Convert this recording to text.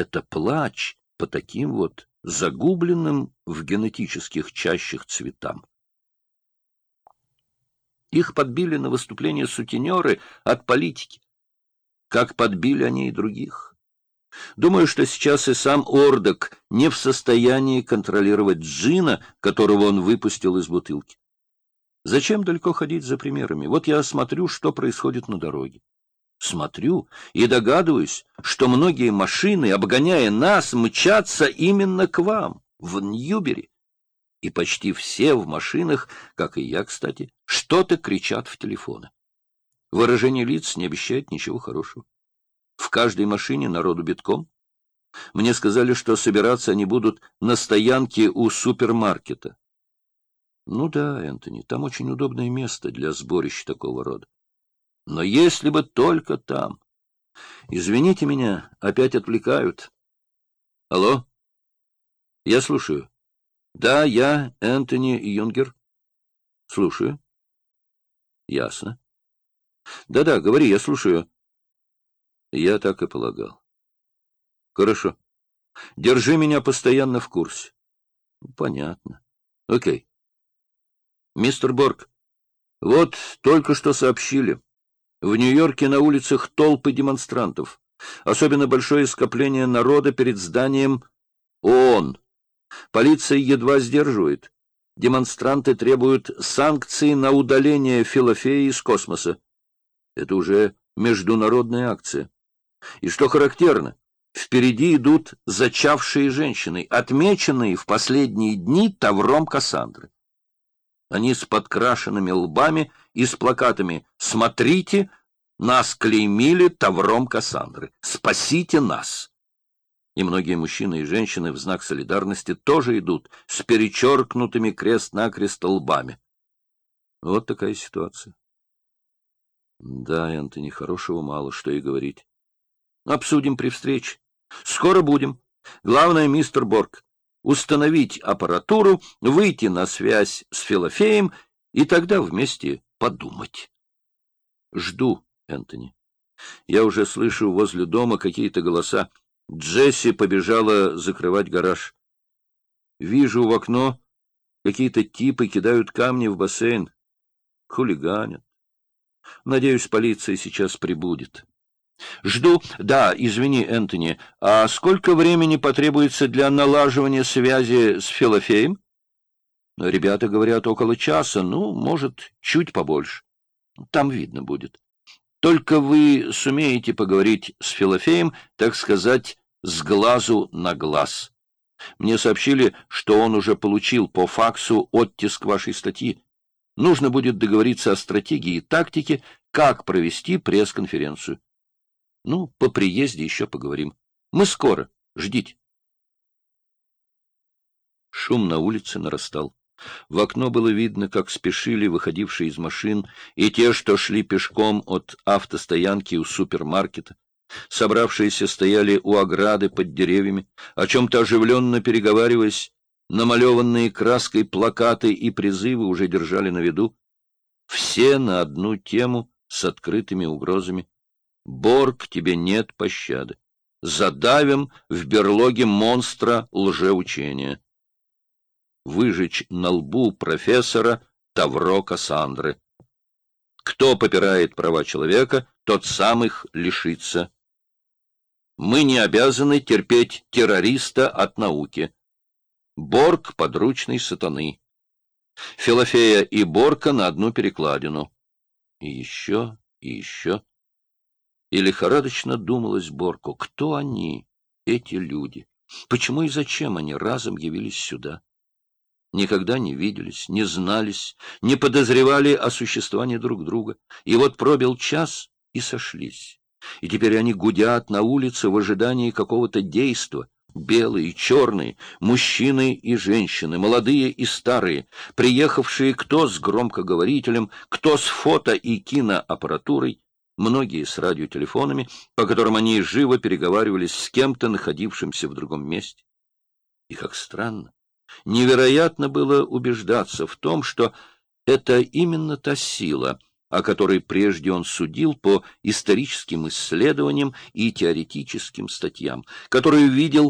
это плач по таким вот загубленным в генетических чащах цветам. Их подбили на выступление сутенеры от политики, как подбили они и других. Думаю, что сейчас и сам Ордок не в состоянии контролировать джина, которого он выпустил из бутылки. Зачем далеко ходить за примерами? Вот я смотрю, что происходит на дороге. Смотрю и догадываюсь, что многие машины, обгоняя нас, мчатся именно к вам, в Ньюбери. И почти все в машинах, как и я, кстати, что-то кричат в телефоны. Выражение лиц не обещает ничего хорошего. В каждой машине народу битком. Мне сказали, что собираться они будут на стоянке у супермаркета. Ну да, Энтони, там очень удобное место для сборища такого рода. Но если бы только там. Извините меня, опять отвлекают. Алло? Я слушаю. Да, я Энтони Юнгер. Слушаю. Ясно. Да-да, говори, я слушаю. Я так и полагал. Хорошо. Держи меня постоянно в курсе. Понятно. Окей. Мистер Борг, вот только что сообщили. В Нью-Йорке на улицах толпы демонстрантов. Особенно большое скопление народа перед зданием ООН. Полиция едва сдерживает. Демонстранты требуют санкций на удаление Филофеи из космоса. Это уже международная акция. И что характерно, впереди идут зачавшие женщины, отмеченные в последние дни тавром Кассандры. Они с подкрашенными лбами и с плакатами «Смотрите, нас клеймили тавром Кассандры! Спасите нас!» И многие мужчины и женщины в знак солидарности тоже идут с перечеркнутыми крест-накрест лбами. Вот такая ситуация. Да, Энтони, хорошего мало, что и говорить. Обсудим при встрече. Скоро будем. Главное, мистер Борг, установить аппаратуру, выйти на связь с Филофеем и тогда вместе подумать. Жду, Энтони. Я уже слышу возле дома какие-то голоса. Джесси побежала закрывать гараж. Вижу в окно, какие-то типы кидают камни в бассейн. Хулиганят. Надеюсь, полиция сейчас прибудет. Жду. Да, извини, Энтони, а сколько времени потребуется для налаживания связи с Филофеем? Ребята говорят, около часа, ну, может, чуть побольше. Там видно будет. Только вы сумеете поговорить с Филофеем, так сказать, с глазу на глаз. Мне сообщили, что он уже получил по факсу оттиск вашей статьи. Нужно будет договориться о стратегии и тактике, как провести пресс-конференцию. Ну, по приезде еще поговорим. Мы скоро. Ждите. Шум на улице нарастал. В окно было видно, как спешили выходившие из машин и те, что шли пешком от автостоянки у супермаркета. Собравшиеся стояли у ограды под деревьями, о чем-то оживленно переговариваясь. Намалеванные краской плакаты и призывы уже держали на виду. Все на одну тему с открытыми угрозами. Борг, тебе нет пощады. Задавим в берлоге монстра лжеучения. Выжечь на лбу профессора Тавро Кассандры. Кто попирает права человека, тот сам их лишится. Мы не обязаны терпеть террориста от науки. Борг — подручный сатаны. Филофея и Борка на одну перекладину. И еще, и еще. И лихорадочно думалось Борку, кто они, эти люди? Почему и зачем они разом явились сюда? Никогда не виделись, не знались, не подозревали о существовании друг друга. И вот пробил час и сошлись. И теперь они гудят на улице в ожидании какого-то действа. Белые, черные, мужчины и женщины, молодые и старые, приехавшие кто с громкоговорителем, кто с фото и киноаппаратурой, многие с радиотелефонами, по которым они живо переговаривались с кем-то, находившимся в другом месте. И как странно, невероятно было убеждаться в том, что это именно та сила, о которой прежде он судил по историческим исследованиям и теоретическим статьям, которую видел